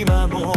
今も